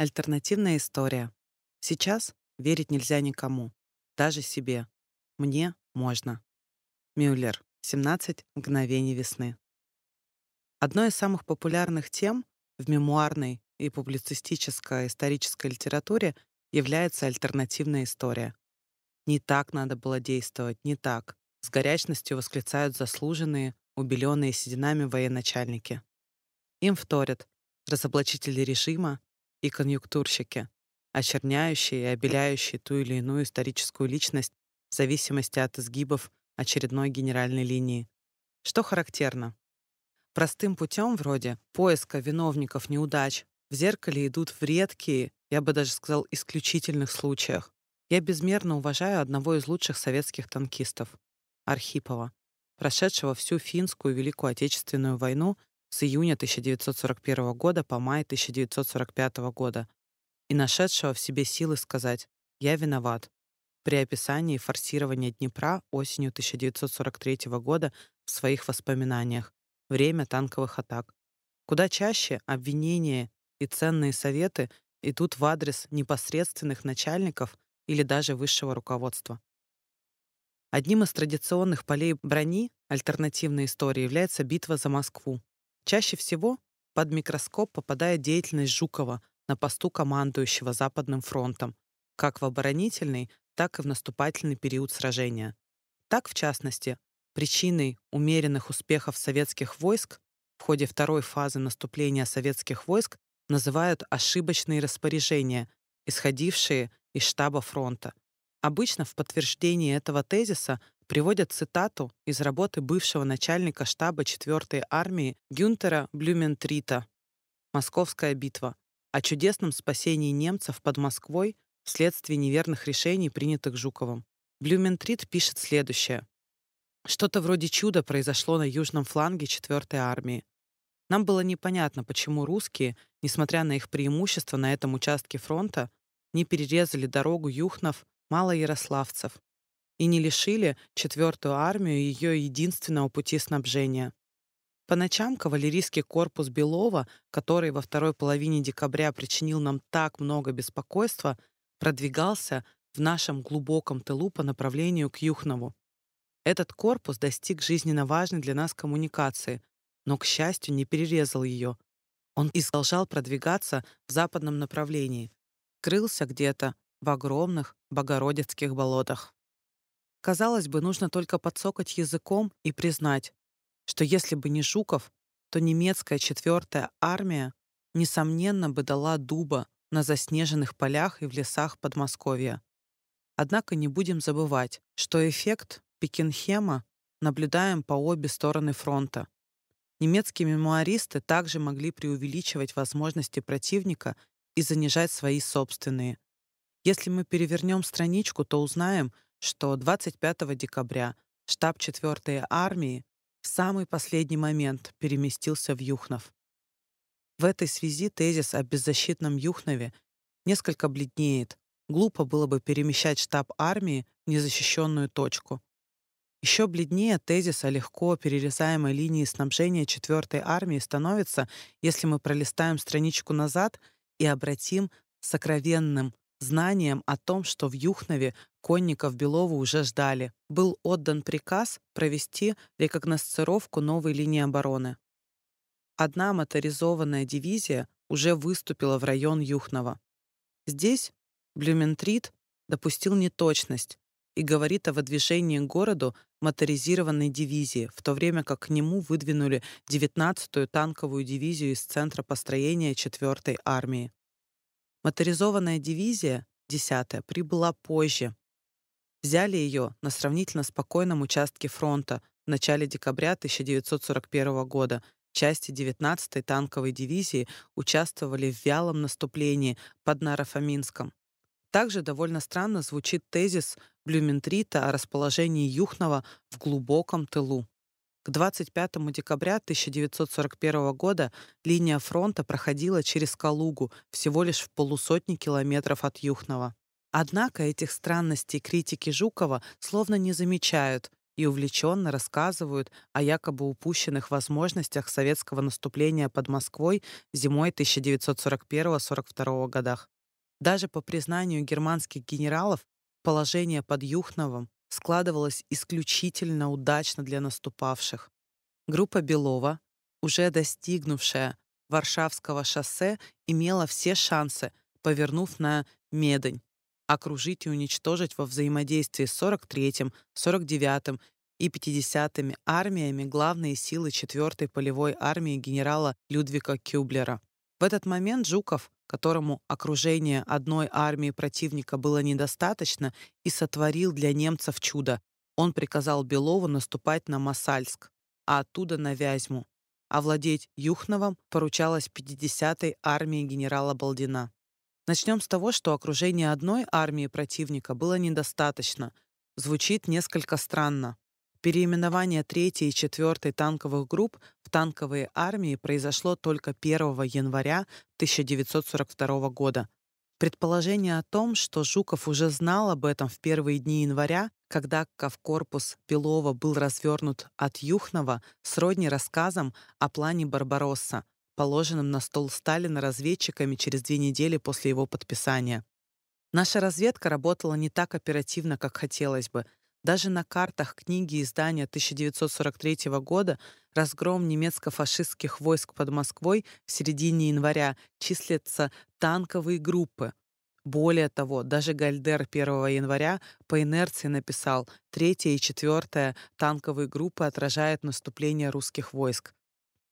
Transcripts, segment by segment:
Альтернативная история. Сейчас верить нельзя никому, даже себе. Мне можно. Мюллер. 17 мгновений весны. Одной из самых популярных тем в мемуарной и публицистической исторической литературе является альтернативная история. Не так надо было действовать, не так. С горячностью восклицают заслуженные, убеленные сединами военачальники. Им вторят разоблачители режима и конъюнктурщики, очерняющие и обеляющие ту или иную историческую личность в зависимости от изгибов очередной генеральной линии. Что характерно? Простым путем вроде поиска виновников неудач в зеркале идут в редкие, я бы даже сказал, исключительных случаях. Я безмерно уважаю одного из лучших советских танкистов — Архипова, прошедшего всю финскую Великую Отечественную войну с июня 1941 года по май 1945 года и нашедшего в себе силы сказать «Я виноват» при описании форсирования Днепра осенью 1943 года в своих воспоминаниях «Время танковых атак». Куда чаще обвинения и ценные советы идут в адрес непосредственных начальников или даже высшего руководства. Одним из традиционных полей брони альтернативной истории является битва за Москву. Чаще всего под микроскоп попадает деятельность Жукова на посту командующего Западным фронтом, как в оборонительный, так и в наступательный период сражения. Так, в частности, причиной умеренных успехов советских войск в ходе второй фазы наступления советских войск называют ошибочные распоряжения, исходившие из штаба фронта. Обычно в подтверждении этого тезиса приводят цитату из работы бывшего начальника штаба 4-й армии Гюнтера Блюментрита «Московская битва» о чудесном спасении немцев под Москвой вследствие неверных решений, принятых Жуковым. Блюментрит пишет следующее. Что-то вроде чуда произошло на южном фланге 4-й армии. Нам было непонятно, почему русские, несмотря на их преимущество на этом участке фронта, не перерезали дорогу Юхнов, Малоярославцев и не лишили четвертую армию ее единственного пути снабжения. По ночам кавалерийский корпус Белова, который во второй половине декабря причинил нам так много беспокойства, продвигался в нашем глубоком тылу по направлению к Юхнову. Этот корпус достиг жизненно важной для нас коммуникации, но, к счастью, не перерезал ее. Он продолжал продвигаться в западном направлении, крылся где-то в огромных Богородицких болотах. Казалось бы, нужно только подсокать языком и признать, что если бы не Жуков, то немецкая четвертая армия, несомненно, бы дала дуба на заснеженных полях и в лесах Подмосковья. Однако не будем забывать, что эффект Пекенхема наблюдаем по обе стороны фронта. Немецкие мемуаристы также могли преувеличивать возможности противника и занижать свои собственные. Если мы перевернем страничку, то узнаем, что 25 декабря штаб 4-й армии в самый последний момент переместился в Юхнов. В этой связи тезис о беззащитном Юхнове несколько бледнеет. Глупо было бы перемещать штаб армии в незащищенную точку. Еще бледнее тезис о легко перерезаемой линии снабжения 4-й армии становится, если мы пролистаем страничку назад и обратим сокровенным знанием о том, что в Юхнове конников Белову уже ждали. Был отдан приказ провести рекогносцировку новой линии обороны. Одна моторизованная дивизия уже выступила в район Юхнова. Здесь Блюментрит допустил неточность, и говорит о выдвижении к городу моторизированной дивизии, в то время как к нему выдвинули 19-ю танковую дивизию из центра построения 4-й армии. Моторизованная дивизия, 10-я, прибыла позже. Взяли ее на сравнительно спокойном участке фронта в начале декабря 1941 года. Части 19-й танковой дивизии участвовали в вялом наступлении под Нарафаминском. Также довольно странно звучит тезис Блюментрита о расположении Юхнова в глубоком тылу. К 25 декабря 1941 года линия фронта проходила через Калугу всего лишь в полусотни километров от Юхнова. Однако этих странностей критики Жукова словно не замечают и увлеченно рассказывают о якобы упущенных возможностях советского наступления под Москвой зимой 1941-42 годах. Даже по признанию германских генералов, положение под Юхновым складывалось исключительно удачно для наступавших. Группа Белова, уже достигнувшая Варшавского шоссе, имела все шансы, повернув на Медань, окружить и уничтожить во взаимодействии с 43-м, 49-м и 50-ми армиями главные силы 4-й полевой армии генерала Людвига Кюблера. В этот момент Жуков, которому окружение одной армии противника было недостаточно, и сотворил для немцев чудо. Он приказал Белову наступать на Масальск, а оттуда на Вязьму. Овладеть Юхновым поручалось 50-й армии генерала Балдина. Начнем с того, что окружение одной армии противника было недостаточно. Звучит несколько странно. Переименование 3 и 4 танковых групп в танковые армии произошло только 1 января 1942 года. Предположение о том, что Жуков уже знал об этом в первые дни января, когда Кавкорпус Белова был развернут от Юхнова, сродни рассказам о плане Барбаросса, положенным на стол Сталина разведчиками через две недели после его подписания. Наша разведка работала не так оперативно, как хотелось бы. Даже на картах книги издания 1943 года разгром немецко-фашистских войск под Москвой в середине января числятся танковые группы. Более того, даже Гальдер 1 января по инерции написал «Третья и четвертая танковые группы отражают наступление русских войск».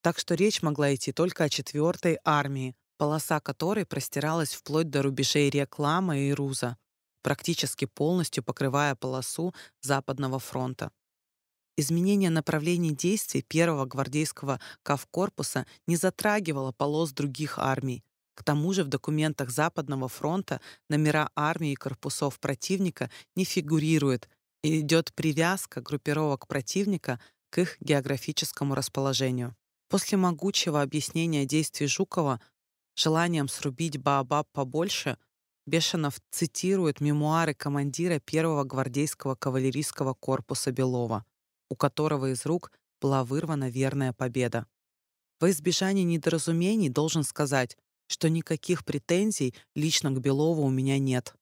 Так что речь могла идти только о четвертой армии, полоса которой простиралась вплоть до рубежей рек Лама и Руза, практически полностью покрывая полосу Западного фронта. Изменение направлений действий первого гвардейского кавкорпуса не затрагивало полос других армий. К тому же в документах Западного фронта номера армии и корпусов противника не фигурируют, и идет привязка группировок противника к их географическому расположению. После могучего объяснения действий Жукова желанием срубить Баобаб побольше, Бешенов цитирует мемуары командира первого гвардейского кавалерийского корпуса Белова, у которого из рук была вырвана верная победа. Во избежание недоразумений должен сказать, что никаких претензий лично к Белову у меня нет.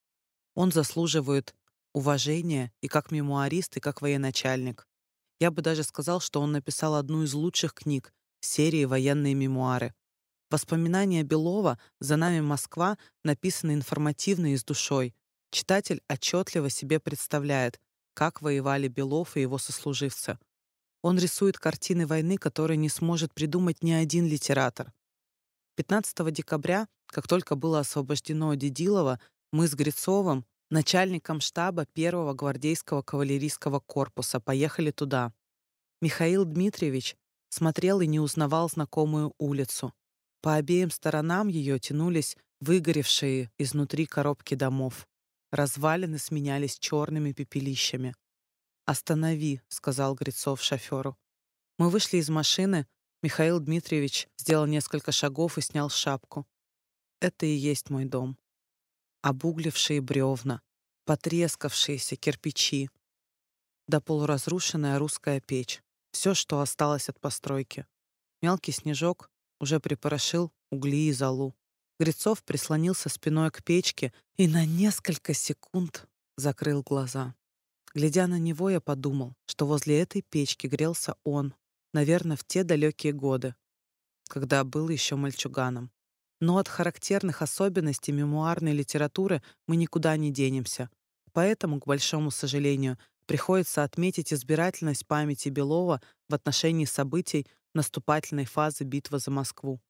Он заслуживает уважения и как мемуарист, и как военачальник. Я бы даже сказал, что он написал одну из лучших книг серии «Военные мемуары». Воспоминания Белова «За нами Москва» написаны информативно и с душой. Читатель отчетливо себе представляет, как воевали Белов и его сослуживцы. Он рисует картины войны, которые не сможет придумать ни один литератор. 15 декабря, как только было освобождено Дедилово, мы с Грицовым, начальником штаба первого гвардейского кавалерийского корпуса, поехали туда. Михаил Дмитриевич смотрел и не узнавал знакомую улицу. По обеим сторонам ее тянулись выгоревшие изнутри коробки домов. Развалины сменялись черными пепелищами. «Останови», — сказал Грицов шоферу. Мы вышли из машины. Михаил Дмитриевич сделал несколько шагов и снял шапку. Это и есть мой дом. Обуглившие бревна, потрескавшиеся кирпичи, да полуразрушенная русская печь. Все, что осталось от постройки. Мелкий снежок уже припорошил угли и золу. Грицов прислонился спиной к печке и на несколько секунд закрыл глаза. Глядя на него, я подумал, что возле этой печки грелся он, наверное, в те далекие годы, когда был еще мальчуганом. Но от характерных особенностей мемуарной литературы мы никуда не денемся. Поэтому, к большому сожалению, приходится отметить избирательность памяти Белова в отношении событий наступательной фазы битвы за Москву.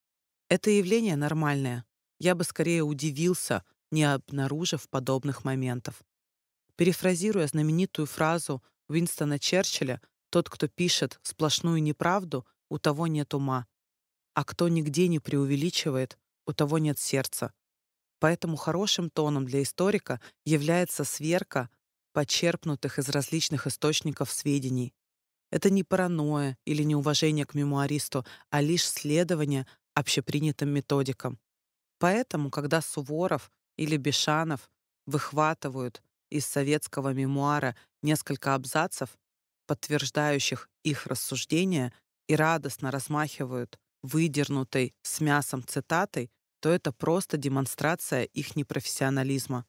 Это явление нормальное. Я бы скорее удивился, не обнаружив подобных моментов. Перефразируя знаменитую фразу Уинстона Черчилля, тот, кто пишет сплошную неправду, у того нет ума, а кто нигде не преувеличивает, у того нет сердца. Поэтому хорошим тоном для историка является сверка почерпнутых из различных источников сведений. Это не паранойя или неуважение к мемуаристу, а лишь следование общепринятым методикам. Поэтому, когда Суворов или Бешанов выхватывают из советского мемуара несколько абзацев, подтверждающих их рассуждения, и радостно размахивают выдернутой с мясом цитатой, то это просто демонстрация их непрофессионализма.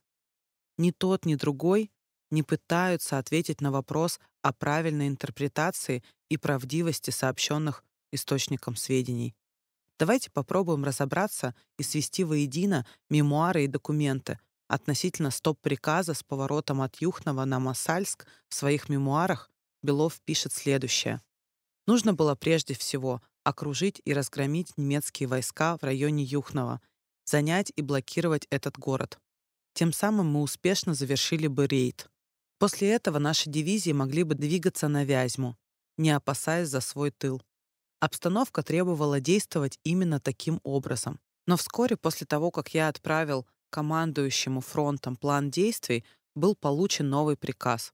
Ни тот, ни другой не пытаются ответить на вопрос о правильной интерпретации и правдивости сообщенных источником сведений. Давайте попробуем разобраться и свести воедино мемуары и документы относительно стоп-приказа с поворотом от Юхнова на Масальск в своих мемуарах Белов пишет следующее. Нужно было прежде всего окружить и разгромить немецкие войска в районе Юхнова, занять и блокировать этот город. Тем самым мы успешно завершили бы рейд. После этого наши дивизии могли бы двигаться на Вязьму, не опасаясь за свой тыл. Обстановка требовала действовать именно таким образом. Но вскоре после того, как я отправил командующему фронтом план действий, был получен новый приказ.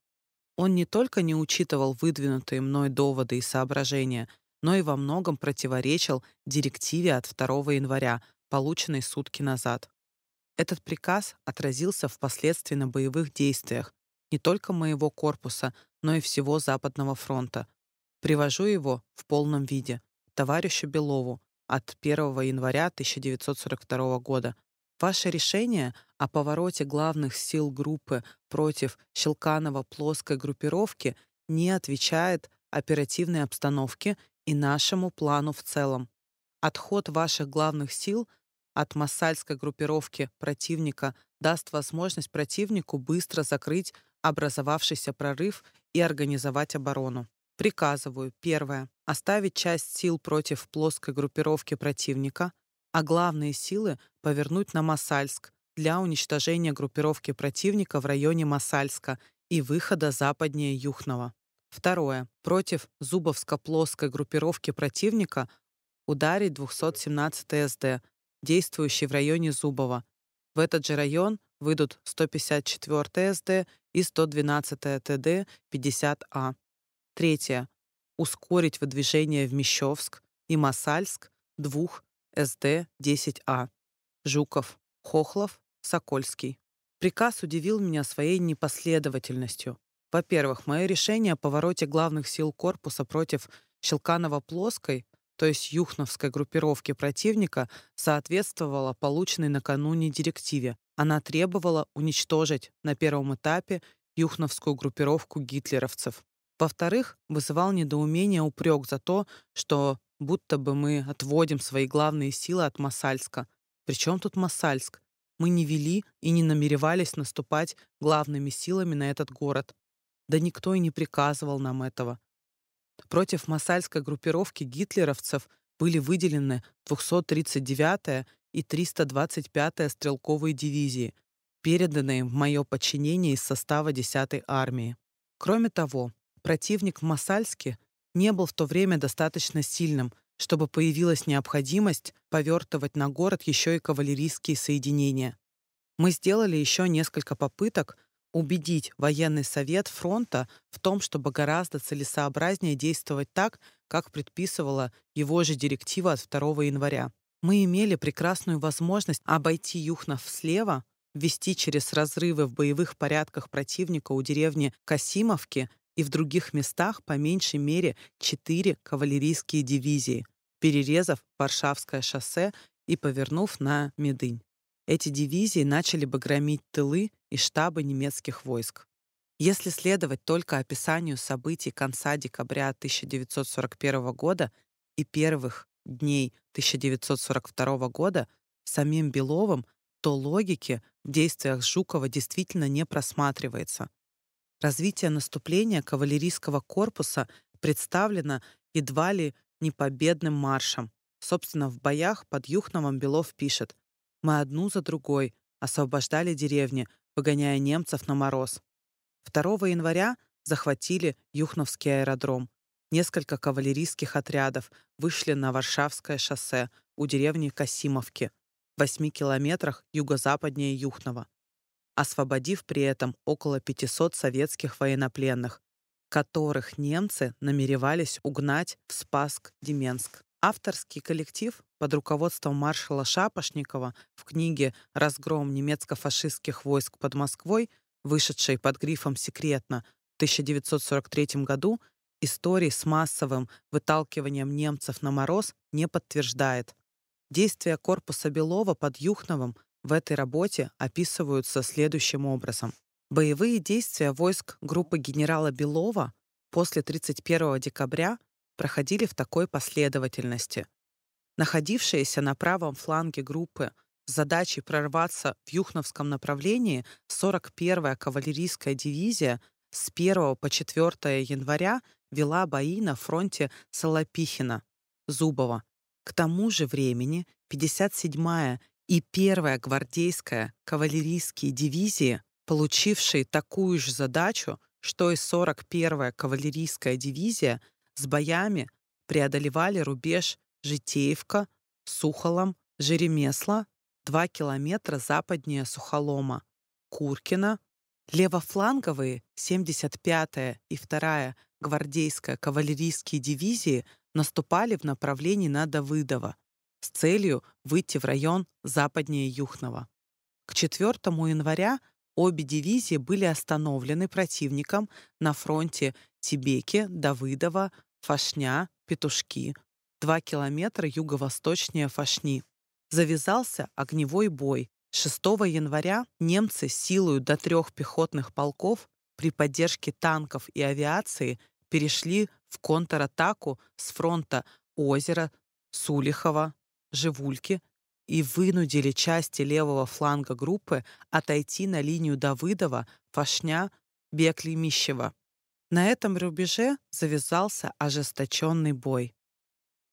Он не только не учитывал выдвинутые мной доводы и соображения, но и во многом противоречил директиве от 2 января, полученной сутки назад. Этот приказ отразился впоследствии на боевых действиях не только моего корпуса, но и всего Западного фронта, Привожу его в полном виде товарищу Белову от 1 января 1942 года. Ваше решение о повороте главных сил группы против Щелканова-плоской группировки не отвечает оперативной обстановке и нашему плану в целом. Отход ваших главных сил от массальской группировки противника даст возможность противнику быстро закрыть образовавшийся прорыв и организовать оборону. Приказываю, первое, оставить часть сил против плоской группировки противника, а главные силы повернуть на Масальск для уничтожения группировки противника в районе Масальска и выхода западнее Юхнова. Второе. Против Зубовско-плоской группировки противника ударить 217 СД, действующий в районе Зубова. В этот же район выйдут 154 СД и 112 ТД 50А. Третье. Ускорить выдвижение в Мещовск и Масальск двух СД-10А. Жуков, Хохлов, Сокольский. Приказ удивил меня своей непоследовательностью. Во-первых, мое решение о повороте главных сил корпуса против Щелканова-Плоской, то есть Юхновской группировки противника, соответствовало полученной накануне директиве. Она требовала уничтожить на первом этапе Юхновскую группировку гитлеровцев. Во-вторых, вызывал недоумение упрек за то, что будто бы мы отводим свои главные силы от Масальска. Причем тут Масальск? Мы не вели и не намеревались наступать главными силами на этот город. Да никто и не приказывал нам этого. Против масальской группировки гитлеровцев были выделены 239-я и 325-я стрелковые дивизии, переданные в мое подчинение из состава 10-й армии. Кроме того, противник в Масальске не был в то время достаточно сильным, чтобы появилась необходимость повертывать на город еще и кавалерийские соединения. Мы сделали еще несколько попыток убедить военный совет фронта в том, чтобы гораздо целесообразнее действовать так, как предписывала его же директива от 2 января. Мы имели прекрасную возможность обойти Юхнов слева, ввести через разрывы в боевых порядках противника у деревни Касимовки и в других местах по меньшей мере четыре кавалерийские дивизии, перерезав Варшавское шоссе и повернув на Медынь. Эти дивизии начали бы громить тылы и штабы немецких войск. Если следовать только описанию событий конца декабря 1941 года и первых дней 1942 года самим Беловым, то логики в действиях Жукова действительно не просматривается. Развитие наступления кавалерийского корпуса представлено едва ли не победным маршем. Собственно, в боях под Юхновом Белов пишет «Мы одну за другой освобождали деревни, выгоняя немцев на мороз. 2 января захватили Юхновский аэродром. Несколько кавалерийских отрядов вышли на Варшавское шоссе у деревни Касимовки, в 8 километрах юго-западнее Юхнова освободив при этом около 500 советских военнопленных, которых немцы намеревались угнать в Спасск-Деменск. Авторский коллектив под руководством маршала Шапошникова в книге «Разгром немецко-фашистских войск под Москвой», вышедшей под грифом «Секретно» в 1943 году, Истории с массовым выталкиванием немцев на мороз не подтверждает. Действия корпуса Белова под Юхновым в этой работе описываются следующим образом. Боевые действия войск группы генерала Белова после 31 декабря проходили в такой последовательности. Находившиеся на правом фланге группы с задачей прорваться в Юхновском направлении 41-я кавалерийская дивизия с 1 по 4 января вела бои на фронте Солопихина, Зубова. К тому же времени 57-я и 1-я гвардейская кавалерийские дивизии получивший такую же задачу, что и 41-я кавалерийская дивизия с боями преодолевали рубеж Житеевка, Сухолом, Жеремесла, 2 километра западнее Сухолома, Куркина, левофланговые 75-я и 2-я гвардейская кавалерийские дивизии наступали в направлении на Давыдово с целью выйти в район западнее Юхнова. К 4 января Обе дивизии были остановлены противником на фронте Тибеки, Давыдова, Фашня, Петушки, 2 километра юго-восточнее Фашни. Завязался огневой бой. 6 января немцы силою до трех пехотных полков при поддержке танков и авиации перешли в контратаку с фронта озера, Сулихова, Живульки и вынудили части левого фланга группы отойти на линию Давыдова, Фашня, Беклемищева. На этом рубеже завязался ожесточенный бой.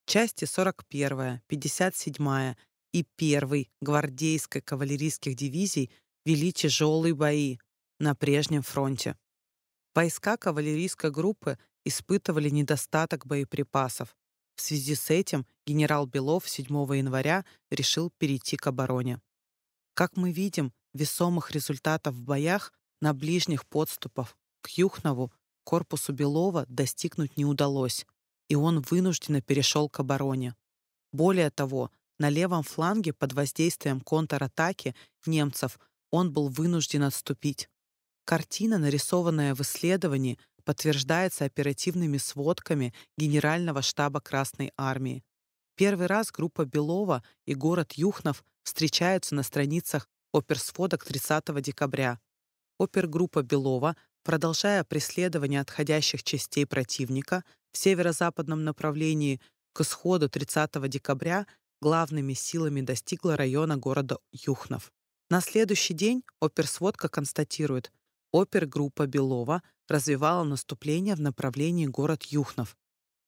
Части 41-я, 57-я и 1-й гвардейской кавалерийских дивизий вели тяжелые бои на прежнем фронте. Войска кавалерийской группы испытывали недостаток боеприпасов. В связи с этим генерал Белов 7 января решил перейти к обороне. Как мы видим, весомых результатов в боях на ближних подступах к Юхнову корпусу Белова достигнуть не удалось, и он вынужденно перешел к обороне. Более того, на левом фланге под воздействием контратаки немцев он был вынужден отступить. Картина, нарисованная в исследовании, подтверждается оперативными сводками Генерального штаба Красной Армии. Первый раз группа Белова и город Юхнов встречаются на страницах оперсводок 30 декабря. Опергруппа Белова, продолжая преследование отходящих частей противника в северо-западном направлении к исходу 30 декабря, главными силами достигла района города Юхнов. На следующий день оперсводка констатирует, опергруппа Белова развивала наступление в направлении город Юхнов.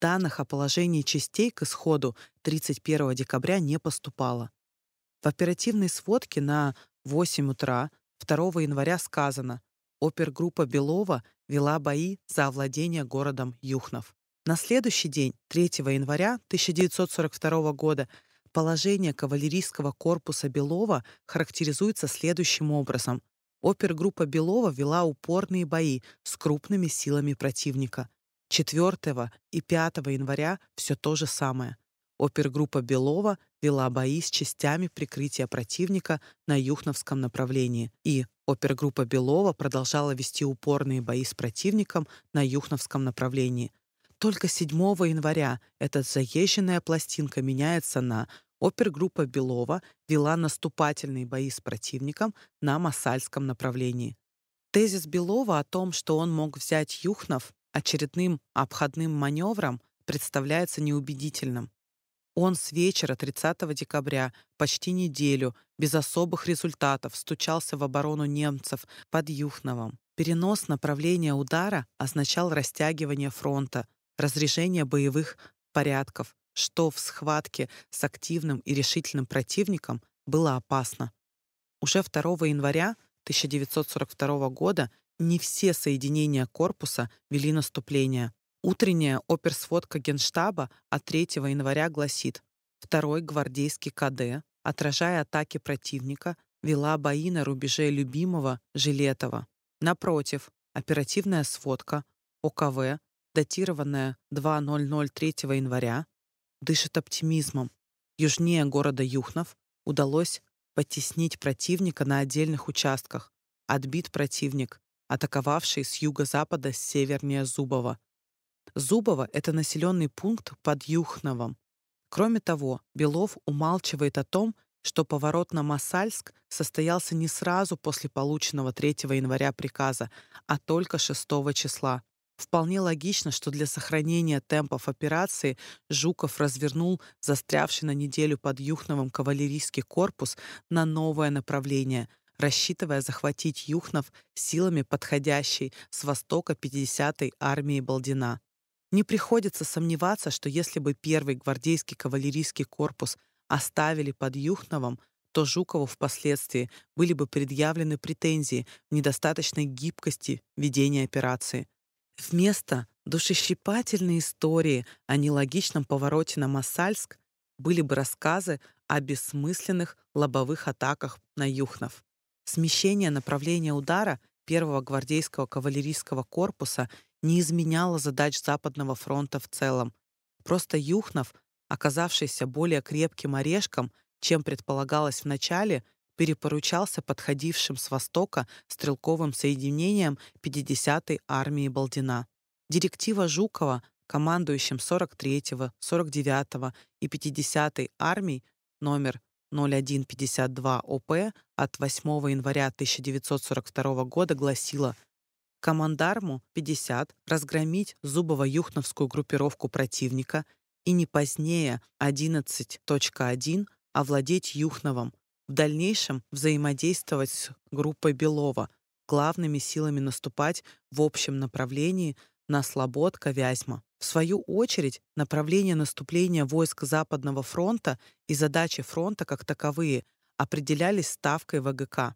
Данных о положении частей к исходу 31 декабря не поступало. В оперативной сводке на 8 утра 2 января сказано, опергруппа Белова вела бои за овладение городом Юхнов. На следующий день, 3 января 1942 года, положение кавалерийского корпуса Белова характеризуется следующим образом. Опергруппа Белова вела упорные бои с крупными силами противника. 4 и 5 января все то же самое. Опергруппа Белова вела бои с частями прикрытия противника на Юхновском направлении, и опергруппа Белова продолжала вести упорные бои с противником на Юхновском направлении. Только 7 января эта заезженная пластинка меняется на опергруппа Белова вела наступательные бои с противником на Масальском направлении. Тезис Белова о том, что он мог взять Юхнов очередным обходным маневром, представляется неубедительным. Он с вечера 30 декабря почти неделю без особых результатов стучался в оборону немцев под Юхновом. Перенос направления удара означал растягивание фронта, разрежение боевых порядков, что в схватке с активным и решительным противником было опасно. Уже 2 января 1942 года не все соединения корпуса вели наступление. Утренняя оперсводка Генштаба от 3 января гласит, второй гвардейский КД, отражая атаки противника, вела бои на рубеже любимого Жилетова. Напротив, оперативная сводка ОКВ, датированная 2003 января, дышит оптимизмом. Южнее города Юхнов удалось потеснить противника на отдельных участках. Отбит противник, атаковавший с юго-запада севернее Зубова. Зубово — это населенный пункт под Юхновом. Кроме того, Белов умалчивает о том, что поворот на Масальск состоялся не сразу после полученного 3 января приказа, а только 6 числа. Вполне логично, что для сохранения темпов операции Жуков развернул застрявший на неделю под Юхновым кавалерийский корпус на новое направление, рассчитывая захватить Юхнов силами подходящей с востока 50-й армии Балдина. Не приходится сомневаться, что если бы первый гвардейский кавалерийский корпус оставили под Юхновым, то Жукову впоследствии были бы предъявлены претензии в недостаточной гибкости ведения операции. Вместо душещипательной истории о нелогичном повороте на Масальск были бы рассказы о бессмысленных лобовых атаках на Юхнов. Смещение направления удара первого гвардейского кавалерийского корпуса не изменяло задач Западного фронта в целом. Просто Юхнов, оказавшийся более крепким орешком, чем предполагалось в начале, перепоручался подходившим с востока стрелковым соединениям 50-й армии Балдина. Директива Жукова командующим 43-го, 49-го и 50-й армий номер 0152 ОП от 8 января 1942 года гласила командарму 50 разгромить Зубово-Юхновскую группировку противника и не позднее 11.1 овладеть Юхновым, в дальнейшем взаимодействовать с группой Белова, главными силами наступать в общем направлении на Слободка-Вязьма. В свою очередь, направление наступления войск Западного фронта и задачи фронта как таковые определялись ставкой ВГК.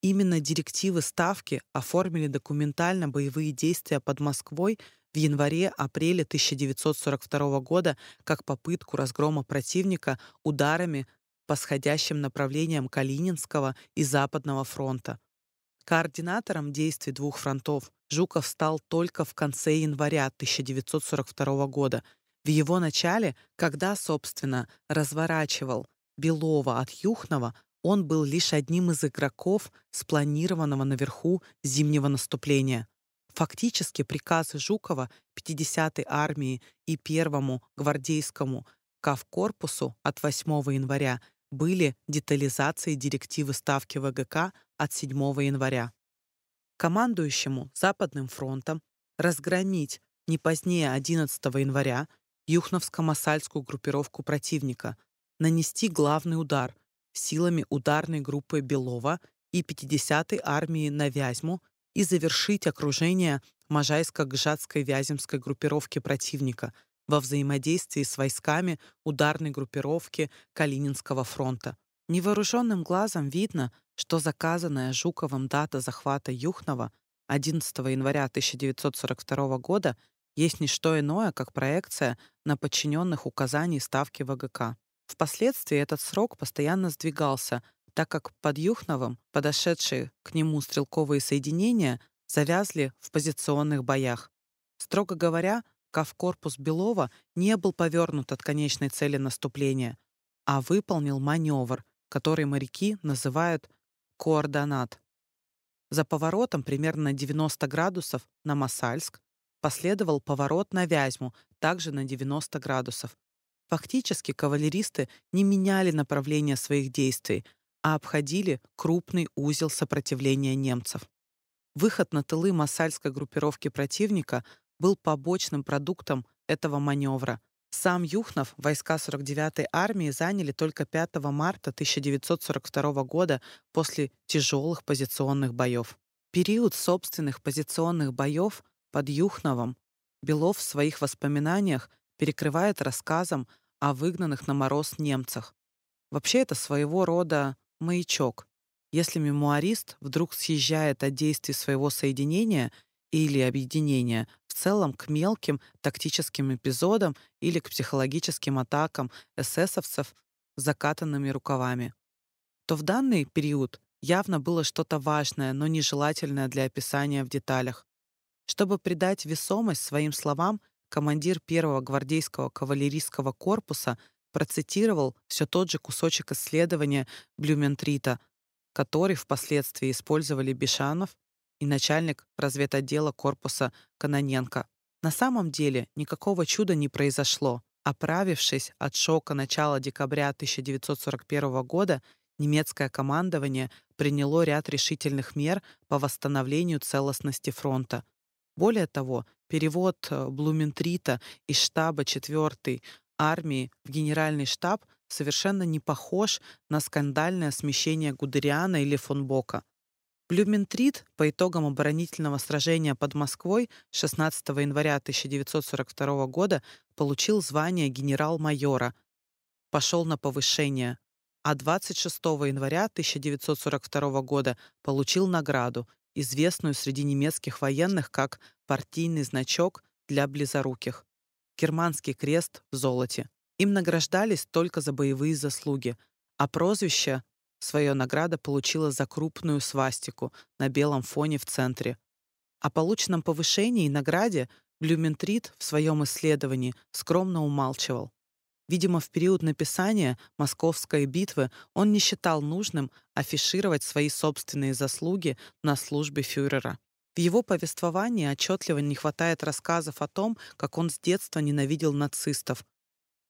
Именно директивы ставки оформили документально боевые действия под Москвой в январе-апреле 1942 года как попытку разгрома противника ударами по сходящим направлениям Калининского и Западного фронта. Координатором действий двух фронтов Жуков стал только в конце января 1942 года. В его начале, когда, собственно, разворачивал Белова от Юхнова, он был лишь одним из игроков спланированного наверху зимнего наступления. Фактически приказы Жукова 50-й армии и первому гвардейскому Кавкорпусу от 8 января были детализацией директивы Ставки ВГК от 7 января. Командующему Западным фронтом разгромить не позднее 11 января Юхновско-Масальскую группировку противника, нанести главный удар силами ударной группы Белова и 50-й армии на Вязьму и завершить окружение Можайско-Гжатской Вяземской группировки противника – во взаимодействии с войсками ударной группировки Калининского фронта. Невооруженным глазом видно, что заказанная Жуковым дата захвата Юхнова 11 января 1942 года есть не что иное, как проекция на подчиненных указаний Ставки ВГК. Впоследствии этот срок постоянно сдвигался, так как под Юхновым подошедшие к нему стрелковые соединения завязли в позиционных боях. Строго говоря, Кавкорпус Белова не был повернут от конечной цели наступления, а выполнил маневр, который моряки называют координат. За поворотом примерно на 90 градусов на Масальск последовал поворот на Вязьму, также на 90 градусов. Фактически кавалеристы не меняли направление своих действий, а обходили крупный узел сопротивления немцев. Выход на тылы масальской группировки противника был побочным продуктом этого маневра. Сам Юхнов войска 49-й армии заняли только 5 марта 1942 года после тяжелых позиционных боев. Период собственных позиционных боев под Юхновом Белов в своих воспоминаниях перекрывает рассказом о выгнанных на мороз немцах. Вообще это своего рода маячок. Если мемуарист вдруг съезжает от действий своего соединения или объединения целом к мелким тактическим эпизодам или к психологическим атакам эсэсовцев закатанными рукавами, то в данный период явно было что-то важное, но нежелательное для описания в деталях. Чтобы придать весомость своим словам, командир первого гвардейского кавалерийского корпуса процитировал все тот же кусочек исследования Блюментрита, который впоследствии использовали Бишанов и начальник разведотдела корпуса Каноненко. На самом деле никакого чуда не произошло. Оправившись от шока начала декабря 1941 года, немецкое командование приняло ряд решительных мер по восстановлению целостности фронта. Более того, перевод э, Блументрита из штаба 4-й армии в генеральный штаб совершенно не похож на скандальное смещение Гудериана или фон Бока. Блюментрит по итогам оборонительного сражения под Москвой 16 января 1942 года получил звание генерал-майора, пошел на повышение, а 26 января 1942 года получил награду, известную среди немецких военных как партийный значок для близоруких — германский крест в золоте. Им награждались только за боевые заслуги, а прозвище свое награда получила за крупную свастику на белом фоне в центре. О полученном повышении и награде Блюментрит в своем исследовании скромно умалчивал. Видимо, в период написания Московской битвы он не считал нужным афишировать свои собственные заслуги на службе фюрера. В его повествовании отчетливо не хватает рассказов о том, как он с детства ненавидел нацистов,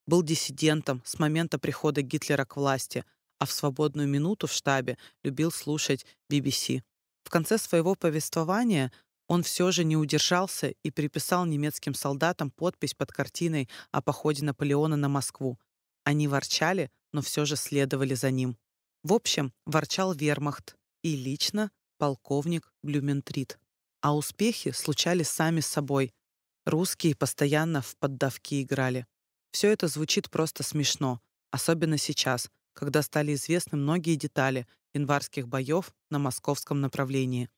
был диссидентом с момента прихода Гитлера к власти, а в свободную минуту в штабе любил слушать BBC. В конце своего повествования он все же не удержался и приписал немецким солдатам подпись под картиной о походе Наполеона на Москву. Они ворчали, но все же следовали за ним. В общем, ворчал вермахт и лично полковник Блюментрит. А успехи случались сами с собой. Русские постоянно в поддавки играли. Все это звучит просто смешно, особенно сейчас, когда стали известны многие детали январских боев на московском направлении.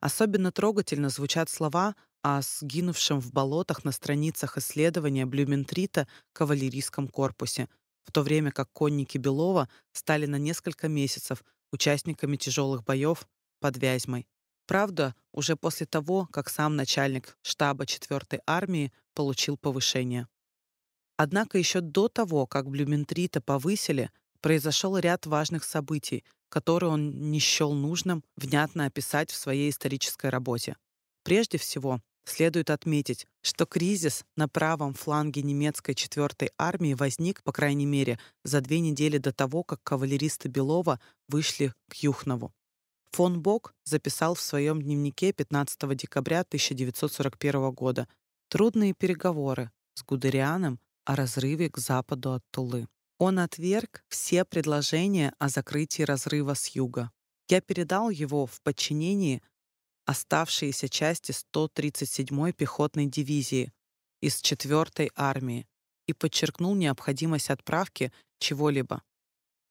Особенно трогательно звучат слова о сгинувшем в болотах на страницах исследования Блюментрита кавалерийском корпусе, в то время как конники Белова стали на несколько месяцев участниками тяжелых боев под Вязьмой. Правда, уже после того, как сам начальник штаба 4-й армии получил повышение. Однако еще до того, как Блюментрита повысили, произошел ряд важных событий, которые он не счел нужным внятно описать в своей исторической работе. Прежде всего, следует отметить, что кризис на правом фланге немецкой 4-й армии возник, по крайней мере, за две недели до того, как кавалеристы Белова вышли к Юхнову. Фон Бок записал в своем дневнике 15 декабря 1941 года «Трудные переговоры с Гудерианом о разрыве к западу от Тулы. Он отверг все предложения о закрытии разрыва с юга. Я передал его в подчинении оставшиеся части 137-й пехотной дивизии из 4-й армии и подчеркнул необходимость отправки чего-либо.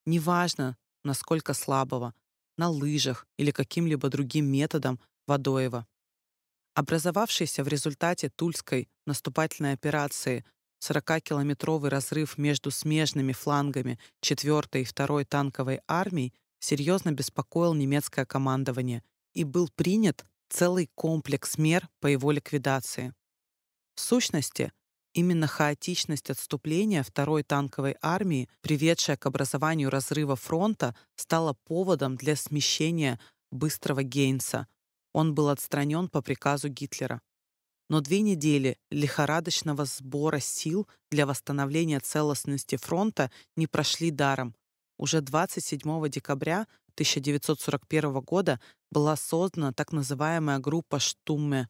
Неважно, насколько слабого, на лыжах или каким-либо другим методом Водоева. Образовавшийся в результате Тульской наступательной операции 40-километровый разрыв между смежными флангами 4-й и 2-й танковой армий серьезно беспокоил немецкое командование и был принят целый комплекс мер по его ликвидации. В сущности, именно хаотичность отступления второй танковой армии, приведшая к образованию разрыва фронта, стала поводом для смещения быстрого Гейнса. Он был отстранен по приказу Гитлера. Но две недели лихорадочного сбора сил для восстановления целостности фронта не прошли даром. Уже 27 декабря 1941 года была создана так называемая группа «Штумме».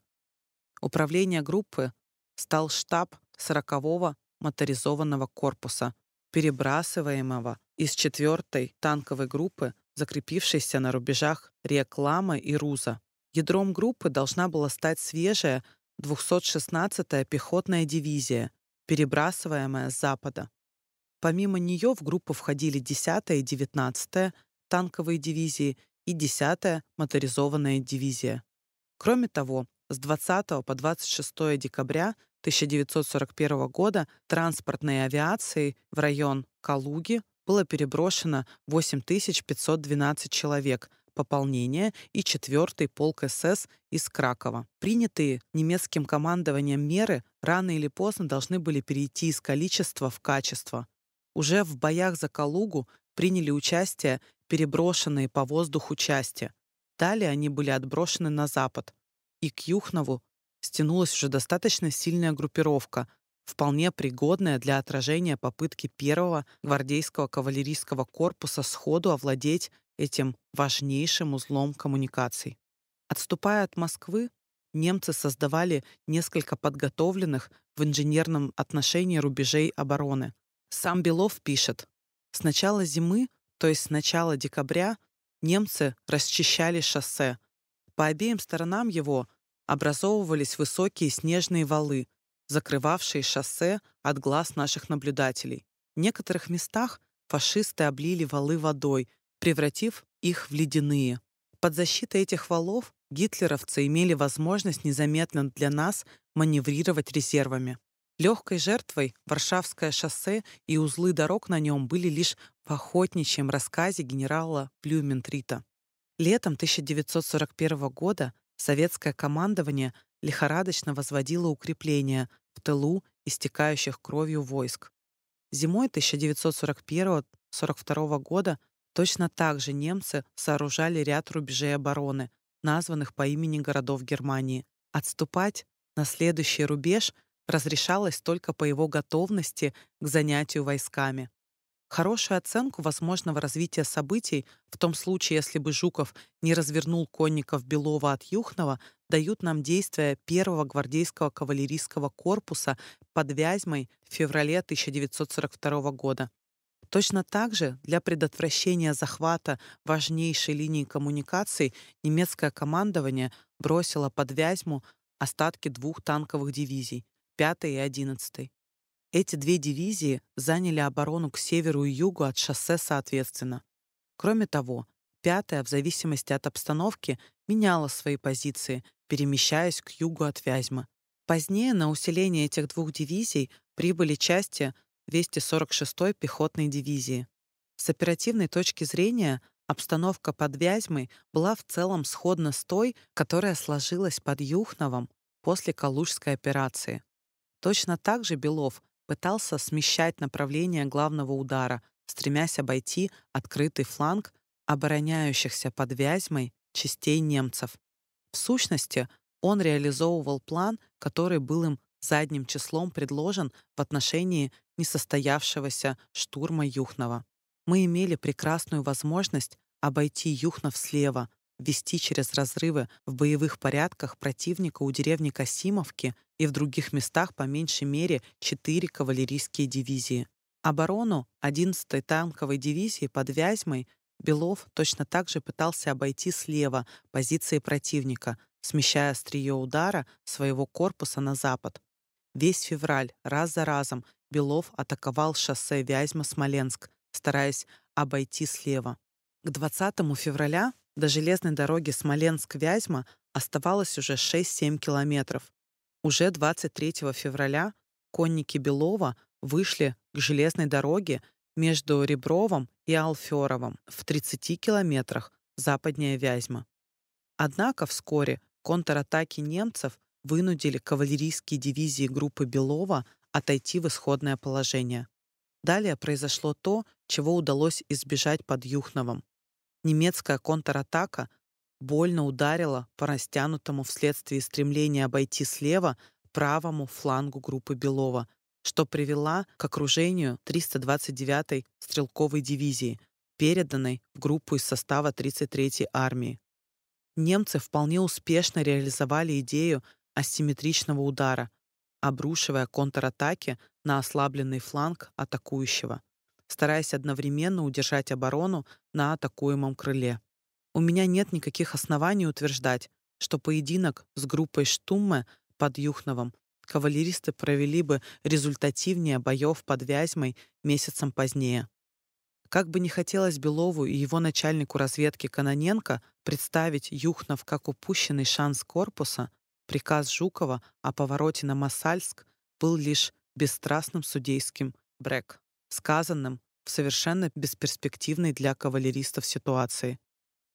Управление группы стал штаб 40-го моторизованного корпуса, перебрасываемого из 4-й танковой группы, закрепившейся на рубежах рек Лама и Руза. Ядром группы должна была стать свежая 216-я пехотная дивизия, перебрасываемая с запада. Помимо нее в группу входили 10-я и 19-я танковые дивизии и 10-я моторизованная дивизия. Кроме того, с 20 по 26 декабря 1941 года транспортной авиацией в район Калуги было переброшено 8512 человек, пополнение и 4-й полк СС из Кракова. Принятые немецким командованием меры рано или поздно должны были перейти из количества в качество. Уже в боях за Калугу приняли участие переброшенные по воздуху части. Далее они были отброшены на запад, и к Юхнову стянулась уже достаточно сильная группировка, вполне пригодная для отражения попытки первого гвардейского кавалерийского корпуса сходу овладеть этим важнейшим узлом коммуникаций. Отступая от Москвы, немцы создавали несколько подготовленных в инженерном отношении рубежей обороны. Сам Белов пишет, «С начала зимы, то есть с начала декабря, немцы расчищали шоссе. По обеим сторонам его образовывались высокие снежные валы, закрывавшие шоссе от глаз наших наблюдателей. В некоторых местах фашисты облили валы водой, превратив их в ледяные. Под защитой этих валов гитлеровцы имели возможность незаметно для нас маневрировать резервами. Легкой жертвой Варшавское шоссе и узлы дорог на нем были лишь в охотничьем рассказе генерала Блюментрита. Летом 1941 года советское командование лихорадочно возводило укрепления в тылу истекающих кровью войск. Зимой 1941-42 года точно так же немцы сооружали ряд рубежей обороны, названных по имени городов Германии. Отступать на следующий рубеж разрешалось только по его готовности к занятию войсками. Хорошую оценку возможного развития событий в том случае, если бы Жуков не развернул конников Белова от Юхнова, дают нам действия первого гвардейского кавалерийского корпуса под Вязьмой в феврале 1942 года. Точно так же для предотвращения захвата важнейшей линии коммуникаций немецкое командование бросило под Вязьму остатки двух танковых дивизий, 5 и 11. Эти две дивизии заняли оборону к северу и югу от шоссе соответственно. Кроме того, пятая, в зависимости от обстановки, меняла свои позиции, перемещаясь к югу от Вязьмы. Позднее на усиление этих двух дивизий прибыли части 246-й пехотной дивизии. С оперативной точки зрения обстановка под Вязьмой была в целом сходна с той, которая сложилась под Юхновом после Калужской операции. Точно так же Белов пытался смещать направление главного удара, стремясь обойти открытый фланг обороняющихся под Вязьмой частей немцев. В сущности, он реализовывал план, который был им задним числом предложен в отношении несостоявшегося штурма Юхнова. Мы имели прекрасную возможность обойти Юхнов слева, вести через разрывы в боевых порядках противника у деревни Касимовки и в других местах по меньшей мере четыре кавалерийские дивизии. Оборону 11-й танковой дивизии под Вязьмой Белов точно так же пытался обойти слева позиции противника, смещая острие удара своего корпуса на запад. Весь февраль раз за разом Белов атаковал шоссе Вязьма-Смоленск, стараясь обойти слева. К 20 февраля до железной дороги Смоленск-Вязьма оставалось уже 6-7 километров. Уже 23 февраля конники Белова вышли к железной дороге между Ребровым и Алферовым в 30 километрах западнее Вязьма. Однако вскоре контратаки немцев вынудили кавалерийские дивизии группы Белова отойти в исходное положение. Далее произошло то, чего удалось избежать под Юхновым. Немецкая контратака больно ударила по растянутому вследствие стремления обойти слева правому флангу группы Белова, что привела к окружению 329-й стрелковой дивизии, переданной в группу из состава 33-й армии. Немцы вполне успешно реализовали идею асимметричного удара, обрушивая контратаки на ослабленный фланг атакующего стараясь одновременно удержать оборону на атакуемом крыле. У меня нет никаких оснований утверждать, что поединок с группой Штумме под Юхновым кавалеристы провели бы результативнее боев под Вязьмой месяцем позднее. Как бы не хотелось Белову и его начальнику разведки Каноненко представить Юхнов как упущенный шанс корпуса, приказ Жукова о повороте на Масальск был лишь бесстрастным судейским брек сказанным в совершенно бесперспективной для кавалеристов ситуации.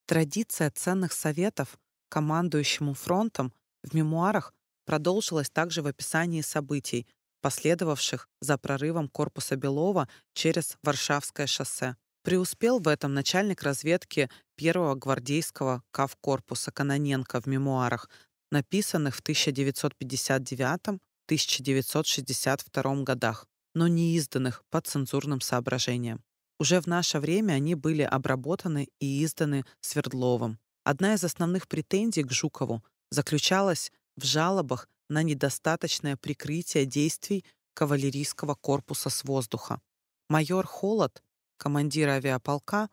Традиция ценных советов командующему фронтом в мемуарах продолжилась также в описании событий, последовавших за прорывом корпуса Белова через Варшавское шоссе. Преуспел в этом начальник разведки первого гвардейского кавкорпуса Каноненко в мемуарах, написанных в 1959-1962 годах, но не изданных по цензурным соображениям. Уже в наше время они были обработаны и изданы Свердловым. Одна из основных претензий к Жукову заключалась в жалобах на недостаточное прикрытие действий кавалерийского корпуса с воздуха. Майор Холод, командир авиаполка,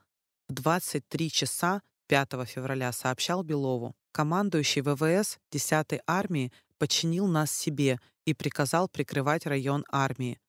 в 23 часа 5 февраля сообщал Белову, командующий ВВС 10-й армии подчинил нас себе и приказал прикрывать район армии.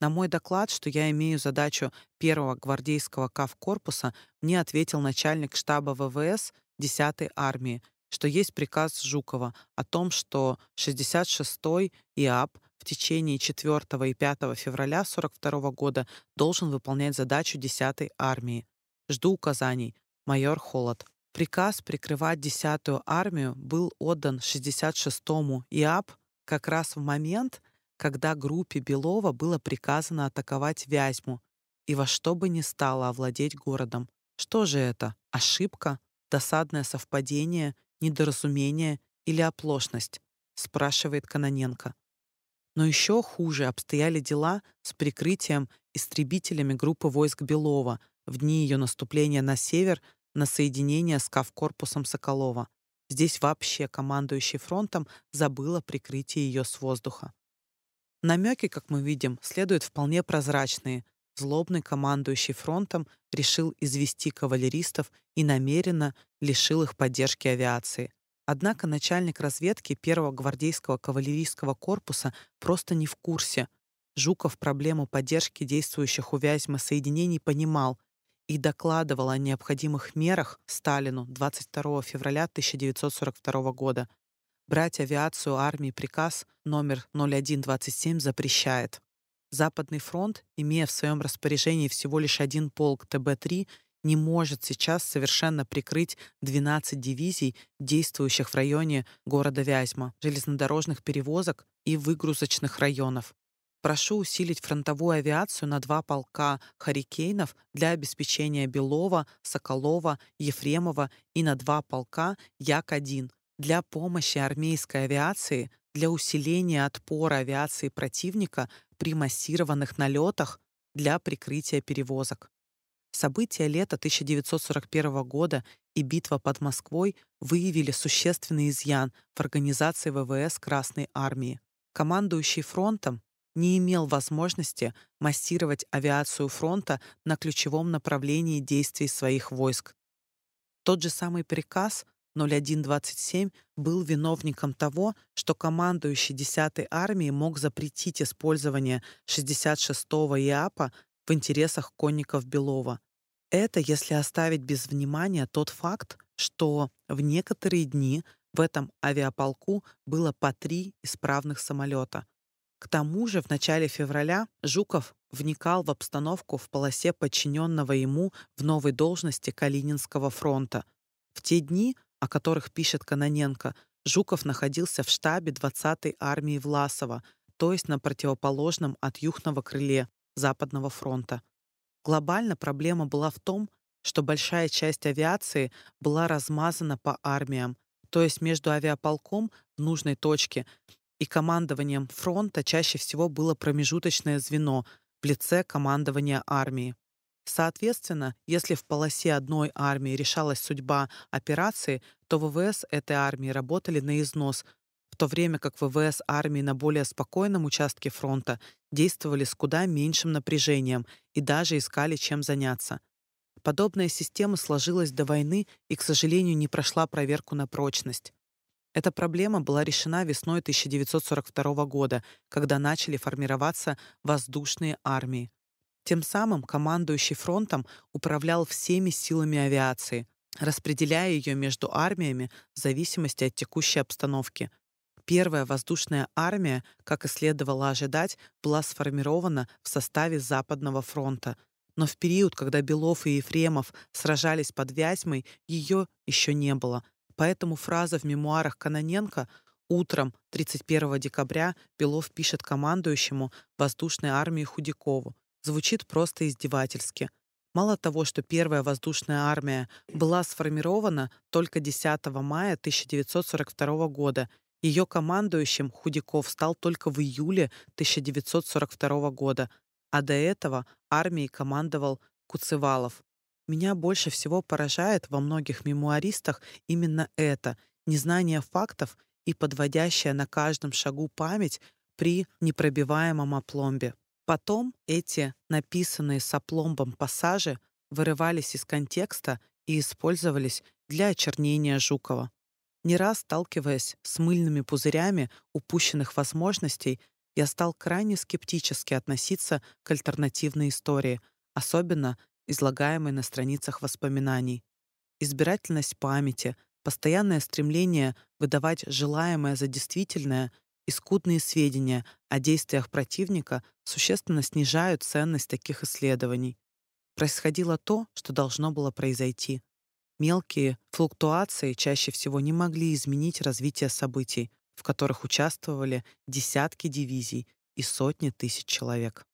На мой доклад, что я имею задачу первого гвардейского кавкорпуса, мне ответил начальник штаба ВВС 10-й армии, что есть приказ Жукова о том, что 66-й ИАП в течение 4 и 5 февраля 42 года должен выполнять задачу 10-й армии. Жду указаний. Майор Холод. Приказ прикрывать 10-ю армию был отдан 66-му ИАП как раз в момент, когда группе Белова было приказано атаковать Вязьму и во что бы ни стало овладеть городом. Что же это? Ошибка? Досадное совпадение? Недоразумение или оплошность? спрашивает Каноненко. Но еще хуже обстояли дела с прикрытием истребителями группы войск Белова в дни ее наступления на север на соединение с Кавкорпусом Соколова. Здесь вообще командующий фронтом забыл о прикрытии ее с воздуха. Намеки, как мы видим, следуют вполне прозрачные. Злобный командующий фронтом решил извести кавалеристов и намеренно лишил их поддержки авиации. Однако начальник разведки первого гвардейского кавалерийского корпуса просто не в курсе. Жуков проблему поддержки действующих у Вязьмы соединений понимал и докладывал о необходимых мерах Сталину 22 февраля 1942 года — Брать авиацию армии приказ номер 0127 запрещает. Западный фронт, имея в своем распоряжении всего лишь один полк ТБ-3, не может сейчас совершенно прикрыть 12 дивизий, действующих в районе города Вязьма, железнодорожных перевозок и выгрузочных районов. Прошу усилить фронтовую авиацию на два полка «Харикейнов» для обеспечения Белова, Соколова, Ефремова и на два полка «Як-1» для помощи армейской авиации для усиления отпора авиации противника при массированных налетах для прикрытия перевозок. События лета 1941 года и битва под Москвой выявили существенный изъян в организации ВВС Красной Армии. Командующий фронтом не имел возможности массировать авиацию фронта на ключевом направлении действий своих войск. Тот же самый приказ 0127 был виновником того, что командующий 10-й армией мог запретить использование 66-го ИАПа в интересах конников Белова. Это если оставить без внимания тот факт, что в некоторые дни в этом авиаполку было по три исправных самолета. К тому же в начале февраля Жуков вникал в обстановку в полосе подчиненного ему в новой должности Калининского фронта. В те дни о которых пишет Каноненко, Жуков находился в штабе 20-й армии Власова, то есть на противоположном от южного крыле Западного фронта. Глобально проблема была в том, что большая часть авиации была размазана по армиям, то есть между авиаполком в нужной точке и командованием фронта чаще всего было промежуточное звено в лице командования армии. Соответственно, если в полосе одной армии решалась судьба операции, то ВВС этой армии работали на износ, в то время как ВВС армии на более спокойном участке фронта действовали с куда меньшим напряжением и даже искали чем заняться. Подобная система сложилась до войны и, к сожалению, не прошла проверку на прочность. Эта проблема была решена весной 1942 года, когда начали формироваться воздушные армии. Тем самым командующий фронтом управлял всеми силами авиации, распределяя ее между армиями в зависимости от текущей обстановки. Первая воздушная армия, как и следовало ожидать, была сформирована в составе Западного фронта. Но в период, когда Белов и Ефремов сражались под Вязьмой, ее еще не было. Поэтому фраза в мемуарах Каноненко «Утром 31 декабря Белов пишет командующему воздушной армии Худякову Звучит просто издевательски. Мало того, что первая воздушная армия была сформирована только 10 мая 1942 года, ее командующим Худяков стал только в июле 1942 года, а до этого армией командовал Куцевалов. Меня больше всего поражает во многих мемуаристах именно это — незнание фактов и подводящая на каждом шагу память при непробиваемом опломбе. Потом эти написанные с опломбом пассажи вырывались из контекста и использовались для очернения Жукова. Не раз сталкиваясь с мыльными пузырями упущенных возможностей, я стал крайне скептически относиться к альтернативной истории, особенно излагаемой на страницах воспоминаний. Избирательность памяти, постоянное стремление выдавать желаемое за действительное и скудные сведения о действиях противника существенно снижают ценность таких исследований. Происходило то, что должно было произойти. Мелкие флуктуации чаще всего не могли изменить развитие событий, в которых участвовали десятки дивизий и сотни тысяч человек.